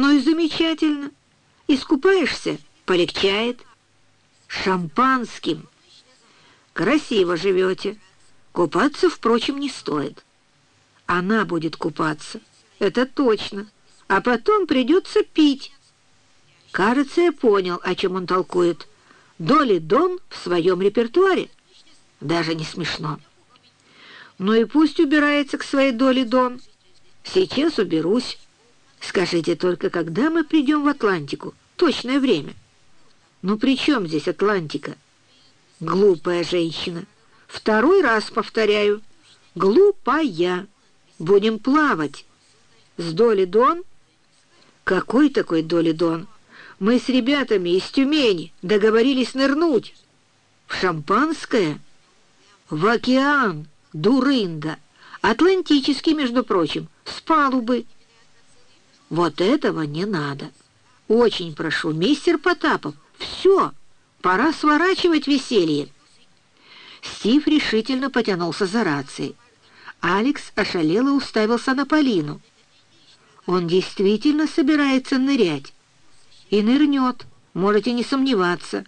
Ну и замечательно. Искупаешься — полегчает. Шампанским. Красиво живете. Купаться, впрочем, не стоит. Она будет купаться, это точно. А потом придется пить. Кажется, я понял, о чем он толкует. Доли Дон в своем репертуаре. Даже не смешно. Ну и пусть убирается к своей доле Дон. Сейчас уберусь. Скажите только, когда мы придем в Атлантику? Точное время. Ну при чем здесь Атлантика? Глупая женщина. Второй раз повторяю. Глупая. Будем плавать. С Доли Дон? Какой такой Доли Дон? Мы с ребятами из Тюмени договорились нырнуть. В шампанское? В океан, дурында. Атлантический, между прочим, с палубы. Вот этого не надо. Очень прошу, мистер Потапов, все, пора сворачивать веселье. Стив решительно потянулся за рацией. Алекс ошалело уставился на Полину. Он действительно собирается нырять. И нырнет, можете не сомневаться.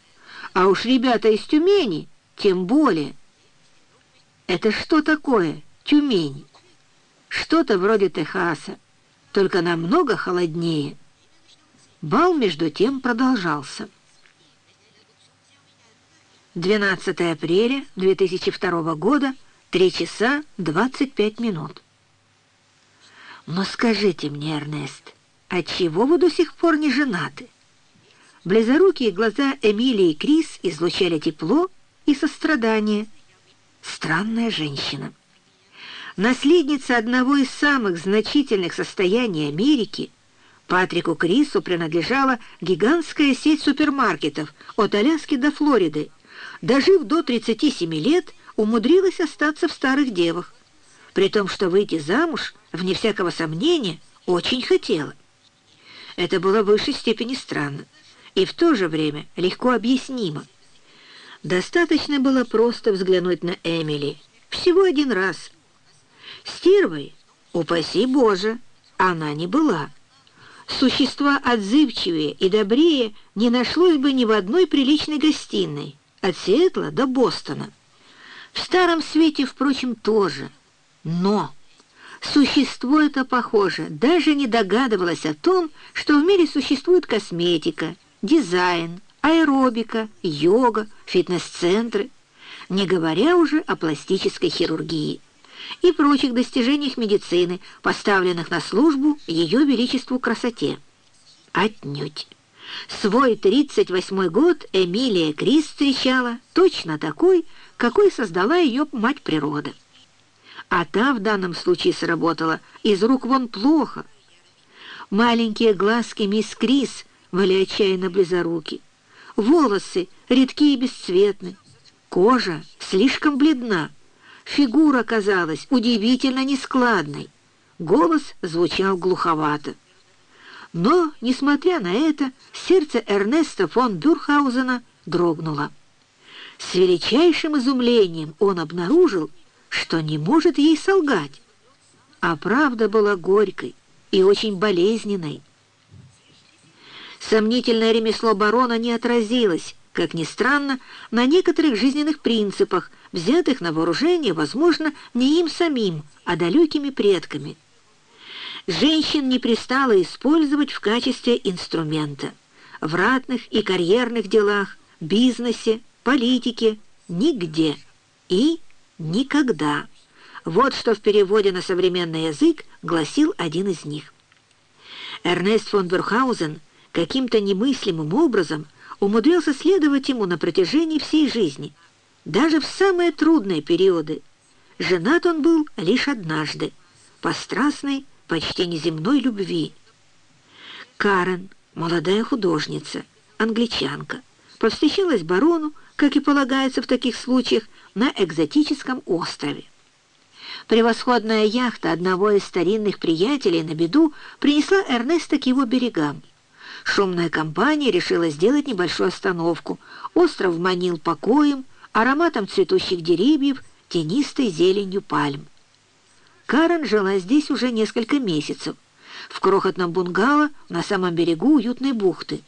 А уж ребята из Тюмени тем более. Это что такое Тюмень? Что-то вроде Техаса, только намного холоднее. Бал между тем продолжался. 12 апреля 2002 года, 3 часа 25 минут. Но скажите мне, Эрнест, отчего вы до сих пор не женаты? Близорукие глаза Эмилии и Крис излучали тепло и сострадание. Странная женщина. Наследница одного из самых значительных состояний Америки, Патрику Крису принадлежала гигантская сеть супермаркетов от Аляски до Флориды, дожив до 37 лет, умудрилась остаться в старых девах, при том, что выйти замуж, вне всякого сомнения, очень хотела. Это было в высшей степени странно и в то же время легко объяснимо. Достаточно было просто взглянуть на Эмили. Всего один раз. Стервой, упаси Боже, она не была. Существа отзывчивее и добрее не нашлось бы ни в одной приличной гостиной от Сиэтла до Бостона. В Старом Свете, впрочем, тоже. Но существо это, похоже, даже не догадывалось о том, что в мире существует косметика, дизайн, аэробика, йога, фитнес-центры, не говоря уже о пластической хирургии и прочих достижениях медицины, поставленных на службу Ее Величеству красоте. Отнюдь. Свой 38-й год Эмилия Крис встречала точно такой, какой создала ее мать природа. А та в данном случае сработала из рук вон плохо. Маленькие глазки мисс Крис были отчаянно близоруки. Волосы редкие и бесцветны. Кожа слишком бледна. Фигура казалась удивительно нескладной. Голос звучал глуховато. Но, несмотря на это, сердце Эрнеста фон Бюрхаузена дрогнуло. С величайшим изумлением он обнаружил, что не может ей солгать. А правда была горькой и очень болезненной. Сомнительное ремесло барона не отразилось, как ни странно, на некоторых жизненных принципах, взятых на вооружение, возможно, не им самим, а далекими предками – женщин не пристало использовать в качестве инструмента. В ратных и карьерных делах, бизнесе, политике, нигде и никогда. Вот что в переводе на современный язык гласил один из них. Эрнест фон Бюрхаузен каким-то немыслимым образом умудрился следовать ему на протяжении всей жизни, даже в самые трудные периоды. Женат он был лишь однажды, по страстной почти неземной любви. Карен, молодая художница, англичанка, повстречалась барону, как и полагается в таких случаях, на экзотическом острове. Превосходная яхта одного из старинных приятелей на беду принесла Эрнеста к его берегам. Шумная компания решила сделать небольшую остановку. Остров манил покоем, ароматом цветущих деревьев, тенистой зеленью пальм. Карен жила здесь уже несколько месяцев. в крохотном бунгало на самом берегу уютной бухты.